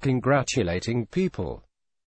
congratulating people.